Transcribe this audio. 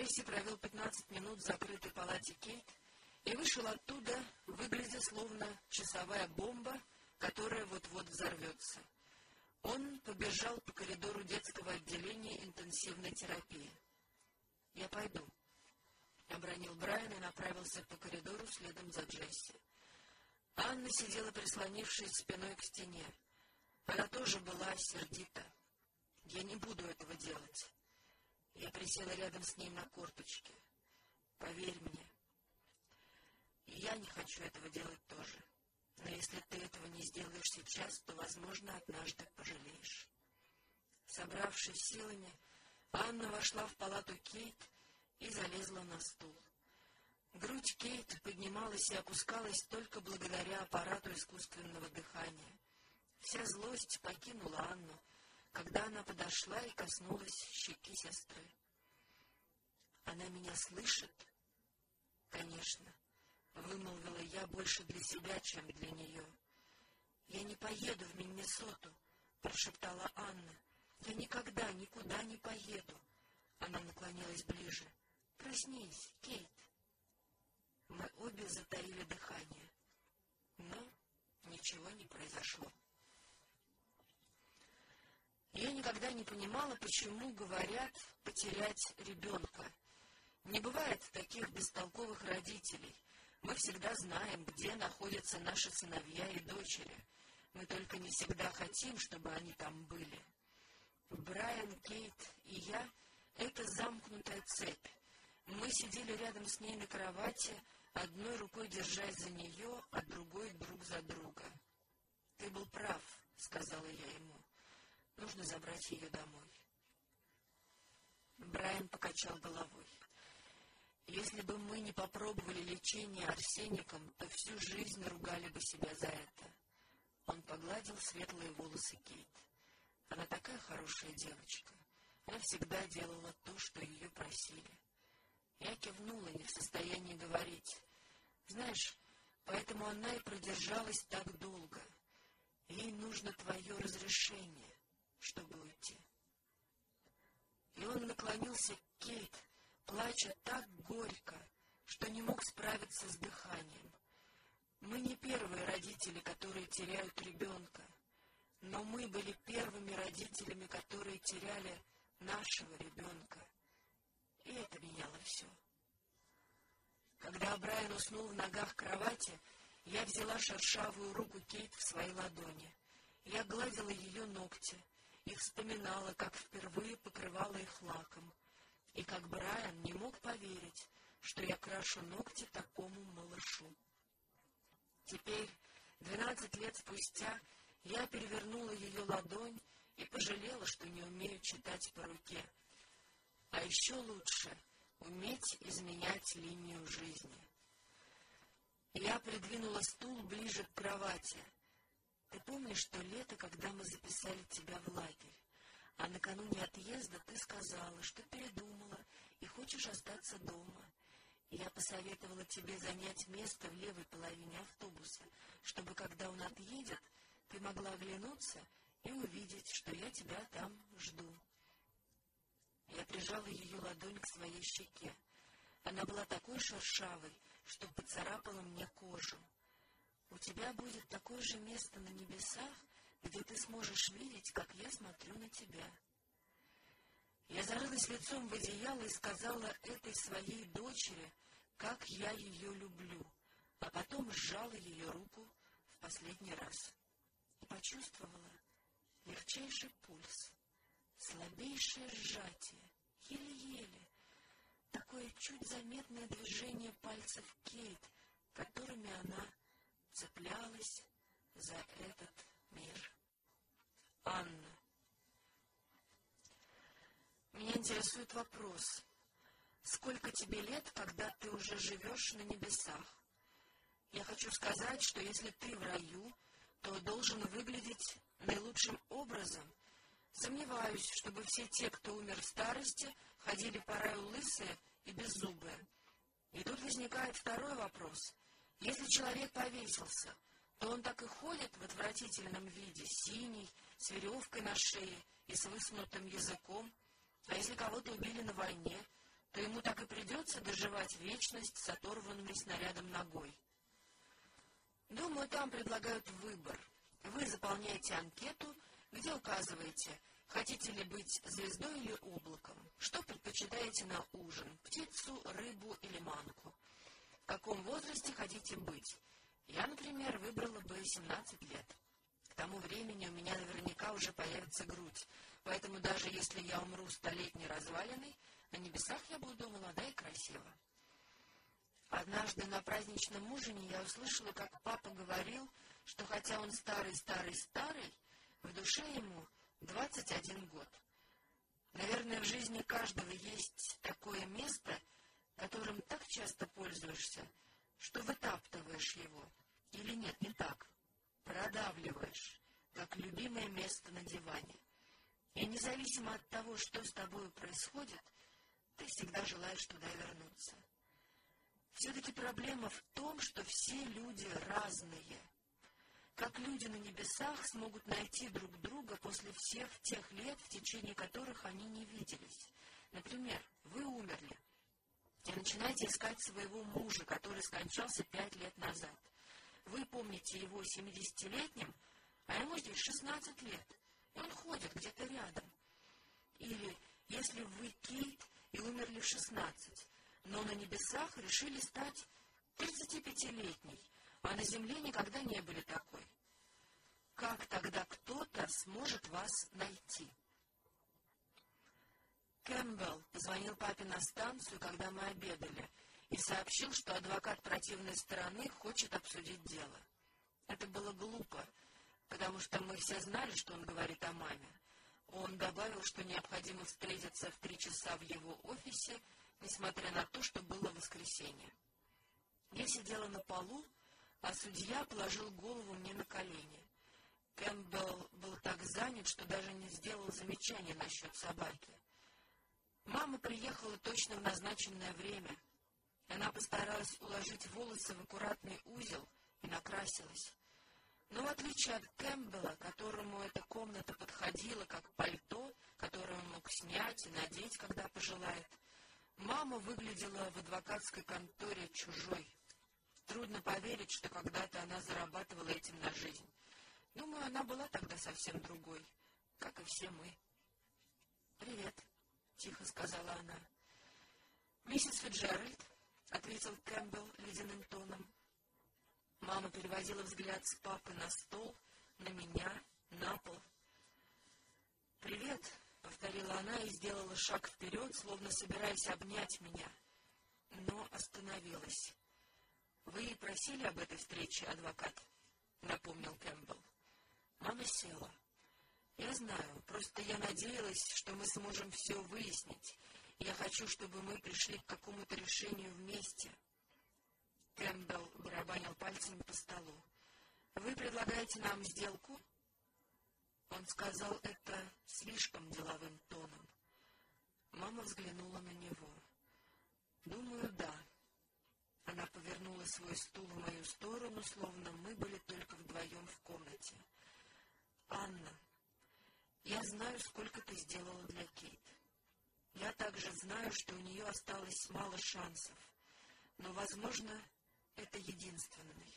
Джесси провел пятнадцать минут в закрытой палате Кейт и вышел оттуда, выглядя словно часовая бомба, которая вот-вот взорвется. Он побежал по коридору детского отделения интенсивной терапии. «Я пойду», — обронил Брайан и направился по коридору следом за Джесси. Анна сидела, прислонившись спиной к стене. Она тоже была сердита. «Я не буду этого делать». Я присела рядом с ней на корточке. «Поверь мне, я не хочу этого делать тоже. Но если ты этого не сделаешь сейчас, то, возможно, однажды пожалеешь». Собравшись силами, Анна вошла в палату Кейт и залезла на стул. Грудь Кейт поднималась и опускалась только благодаря аппарату искусственного дыхания. Вся злость покинула Анну, когда она подошла и коснулась щеки сестры. Она меня слышит? Конечно, вымолвила я больше для себя, чем для нее. Я не поеду в Миннесоту, прошептала Анна. Я никогда никуда не поеду. Она наклонилась ближе. Проснись, Кейт. Мы обе затаили дыхание. Но ничего не произошло. Я никогда не понимала, почему говорят потерять ребенка. Не бывает таких бестолковых родителей. Мы всегда знаем, где находятся наши сыновья и дочери. Мы только не всегда хотим, чтобы они там были. Брайан, Кейт и я — это замкнутая цепь. Мы сидели рядом с ней на кровати, одной рукой держась за нее, а другой друг за друга. — Ты был прав, — сказала я ему. — Нужно забрать ее домой. Брайан покачал головой. Если бы мы не попробовали лечение арсеником, то всю жизнь ругали бы себя за это. Он погладил светлые волосы Кейт. Она такая хорошая девочка. Она всегда делала то, что ее просили. Я кивнула, не в состоянии говорить. Знаешь, поэтому она и продержалась так долго. Ей нужно твое разрешение, чтобы уйти. И он наклонился к Кейт, плача так горько, что не мог справиться с дыханием. Мы не первые родители, которые теряют ребенка, но мы были первыми родителями, которые теряли нашего ребенка. И это меняло все. Когда Брайан уснул в ногах кровати, я взяла шершавую руку Кейт в свои ладони. Я гладила ее ногти и вспоминала, как впервые покрывала их лаком, и как Брайан не мог поверить, что я крашу ногти такому малышу. Теперь, двенадцать лет спустя, я перевернула ее ладонь и пожалела, что не умею читать по руке. А еще лучше уметь изменять линию жизни. Я придвинула стул ближе к кровати. Ты помнишь то лето, когда мы записали тебя в лагерь? А накануне отъезда ты сказала, что передумала и хочешь остаться дома. Я посоветовала тебе занять место в левой половине автобуса, чтобы, когда он отъедет, ты могла оглянуться и увидеть, что я тебя там жду. Я прижала ее ладонь к своей щеке. Она была такой шершавой, что поцарапала мне кожу. У тебя будет такое же место на небесах, где ты сможешь видеть, как я смотрю на тебя. Я зарылась лицом в одеяло и сказала этой своей дочери, как я ее люблю, а потом сжала ее руку в последний раз и почувствовала легчайший пульс, слабейшее сжатие, еле-еле, такое чуть заметное движение пальцев Кейт, которыми она цеплялась за этот мир. Анна. Меня интересует вопрос. Сколько тебе лет, когда ты уже живешь на небесах? Я хочу сказать, что если ты в раю, то должен выглядеть наилучшим образом. Сомневаюсь, чтобы все те, кто умер в старости, ходили по раю лысые и беззубые. И тут возникает второй вопрос. Если человек повесился, то он так и ходит в отвратительном виде, синий, с веревкой на шее и с высунутым языком. А если кого-то убили на войне, то ему так придется доживать вечность с оторванным снарядом ногой. Думаю, там предлагают выбор. Вы заполняете анкету, где указываете, хотите ли быть звездой или облаком, что предпочитаете на ужин, птицу, рыбу или манку, в каком возрасте хотите быть. Я, например, выбрала бы 17 лет. К тому времени у меня наверняка уже появится грудь, поэтому даже если я умру столетней развалиной, на небесах я буду молода и красива. Однажды на праздничном ужине я услышала, как папа говорил, что хотя он старый-старый-старый, в душе ему двадцать один год. Наверное, в жизни каждого есть такое место, которым так часто пользуешься, что вытаптываешь его. Или нет, не так. Продавливаешь, как любимое место на диване. И независимо от того, что с тобой происходит, ты всегда желаешь туда вернуться. Все-таки проблема в том, что все люди разные. Как люди на небесах смогут найти друг друга после всех тех лет, в течение которых они не виделись? Например, вы умерли и начинаете искать своего мужа, который скончался пять лет назад. Вы помните его семидесятилетним, а ему здесь шестнадцать лет, и он ходит где-то рядом. Или если вы Кейт и умерли в шестнадцать, но на небесах решили стать тридцатипятилетней, а на земле никогда не были такой. Как тогда кто-то сможет вас найти? Кэмпбелл позвонил папе на станцию, когда мы обедали, и сообщил, что адвокат противной стороны хочет обсудить дело. Это было глупо, потому что мы все знали, что он говорит о маме. Он добавил, что необходимо встретиться в три часа в его офисе несмотря на то, что было воскресенье. Я сидела на полу, а судья положил голову мне на колени. Кэмпбелл был так занят, что даже не сделал замечания насчет собаки. Мама приехала точно в назначенное время. Она постаралась уложить волосы в аккуратный узел и накрасилась. Но в отличие от Кэмпбелла, которому эта комната подходила как пальто, которое он мог снять и надеть, когда пожелает, Мама выглядела в адвокатской конторе чужой. Трудно поверить, что когда-то она зарабатывала этим на жизнь. Думаю, она была тогда совсем другой, как и все мы. «Привет», — тихо сказала она. «Миссис Фиджеральд», — ответил Кэмпбелл ледяным тоном. Мама переводила взгляд с папы на стол, на меня, на пол. «Привет», — повторила она и сделала шаг вперед, словно собираясь обнять меня, но остановилась. — Вы просили об этой встрече, адвокат? — напомнил Кэмпбелл. Мама села. — Я знаю, просто я надеялась, что мы сможем все выяснить. Я хочу, чтобы мы пришли к какому-то решению вместе. Кэмпбелл барабанил пальцами по столу. — Вы предлагаете нам сделку? — он сказал это слишком деловым тоном. Мама взглянула на него. «Думаю, да». Она повернула свой стул в мою сторону, словно мы были только вдвоем в комнате. «Анна, я знаю, сколько ты сделала для Кейт. Я также знаю, что у нее осталось мало шансов, но, возможно, это единственный.